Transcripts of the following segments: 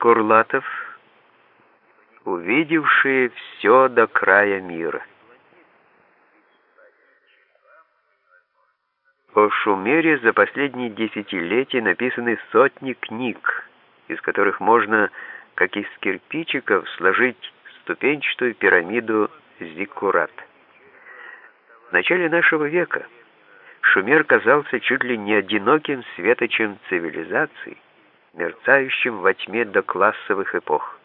Скурлатов, увидевшие все до края мира. О Шумере за последние десятилетия написаны сотни книг, из которых можно, как из кирпичиков, сложить ступенчатую пирамиду Зиккурат. В начале нашего века Шумер казался чуть ли не одиноким светочем цивилизации, мерцающим во тьме до классовых эпох.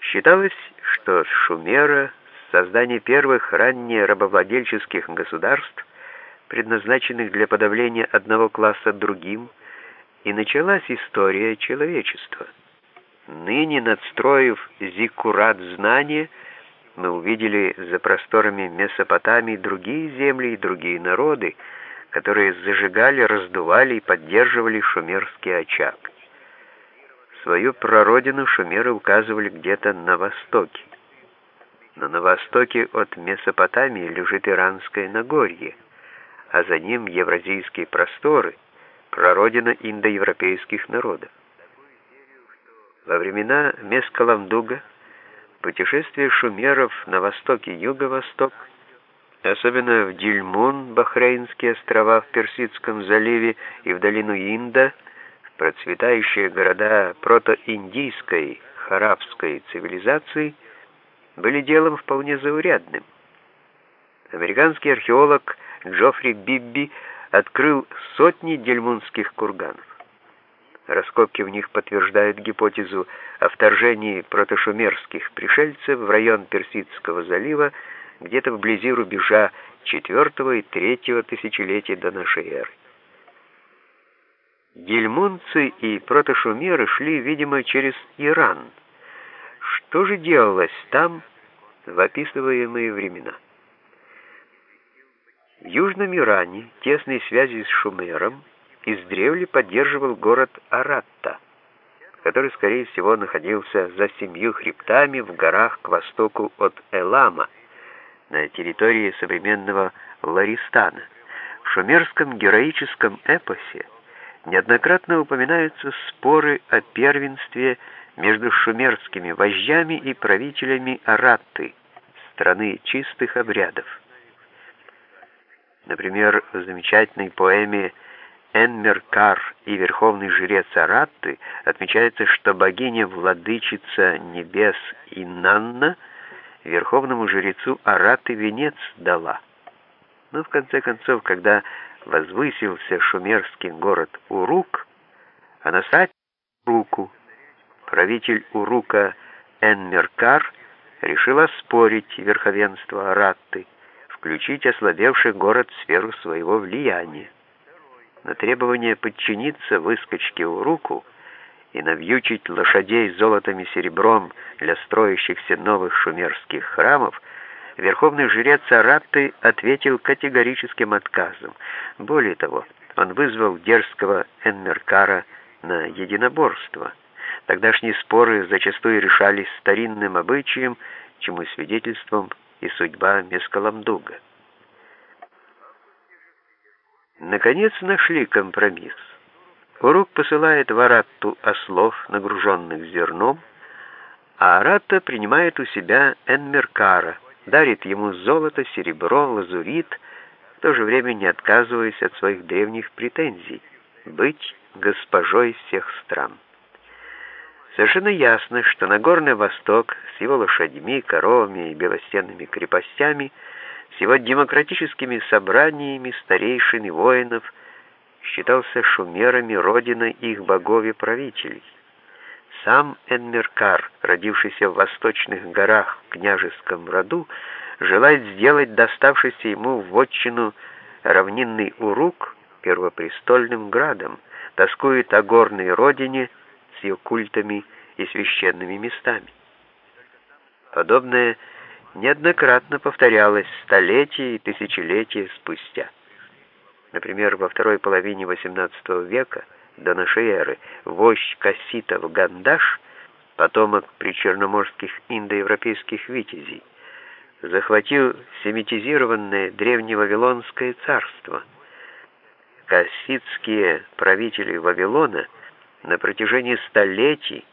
Считалось, что с Шумера, с создания первых ранне рабовладельческих государств, предназначенных для подавления одного класса другим, и началась история человечества. Ныне, надстроив зиккурат знания, мы увидели за просторами Месопотамии другие земли и другие народы, которые зажигали, раздували и поддерживали шумерский очаг. Свою прародину шумеры указывали где-то на востоке. Но на востоке от Месопотамии лежит Иранское Нагорье – а за ним евразийские просторы, прародина индоевропейских народов. Во времена Мескаламдуга путешествие шумеров на восток и юго-восток, особенно в Дильмун, Бахрейнские острова в Персидском заливе и в долину Инда, процветающие города протоиндийской, харабской цивилизации, были делом вполне заурядным. Американский археолог Джоффри Бибби открыл сотни дельмунских курганов. Раскопки в них подтверждают гипотезу о вторжении протошумерских пришельцев в район Персидского залива где-то вблизи рубежа IV и III тысячелетия до нашей эры. Дельмунцы и протошумеры шли, видимо, через Иран. Что же делалось там в описываемые времена? В Южном Иране тесные связи с Шумером издревле поддерживал город Аратта, который, скорее всего, находился за семью хребтами в горах к востоку от Элама, на территории современного Ларистана. В шумерском героическом эпосе неоднократно упоминаются споры о первенстве между шумерскими вождями и правителями Аратты, страны чистых обрядов. Например, в замечательной поэме «Энмеркар и верховный жрец Аратты» отмечается, что богиня-владычица небес Инанна верховному жрецу Аратты венец дала. Но в конце концов, когда возвысился шумерский город Урук, а на сайте Уруку правитель Урука Энмеркар решил оспорить верховенство Аратты, включить ослабевший город в сферу своего влияния. На требование подчиниться выскочке у руку и навьючить лошадей золотом и серебром для строящихся новых шумерских храмов, верховный жрец Аратты ответил категорическим отказом. Более того, он вызвал дерзкого Энмеркара на единоборство. Тогдашние споры зачастую решались старинным обычаем, чему свидетельством и судьба Мескаламдуга. Наконец нашли компромисс. Урук посылает в Аратту ослов, нагруженных зерном, а Аратта принимает у себя Энмеркара, дарит ему золото, серебро, лазурит, в то же время не отказываясь от своих древних претензий — быть госпожой всех стран. Совершенно ясно, что Нагорный Восток с его лошадьми, коровами и белостенными крепостями, с его демократическими собраниями старейшин и воинов считался шумерами родиной их богов и правителей. Сам Энмеркар, родившийся в восточных горах в княжеском роду, желает сделать доставшийся ему в вотчину равнинный Урук первопрестольным градом, тоскует о горной родине – с ее культами и священными местами. Подобное неоднократно повторялось столетия и тысячелетия спустя. Например, во второй половине XVIII века до нашей эры вождь касситов Гандаш, потомок причерноморских индоевропейских витязей, захватил семитизированное древневавилонское царство. Касситские правители Вавилона – на протяжении столетий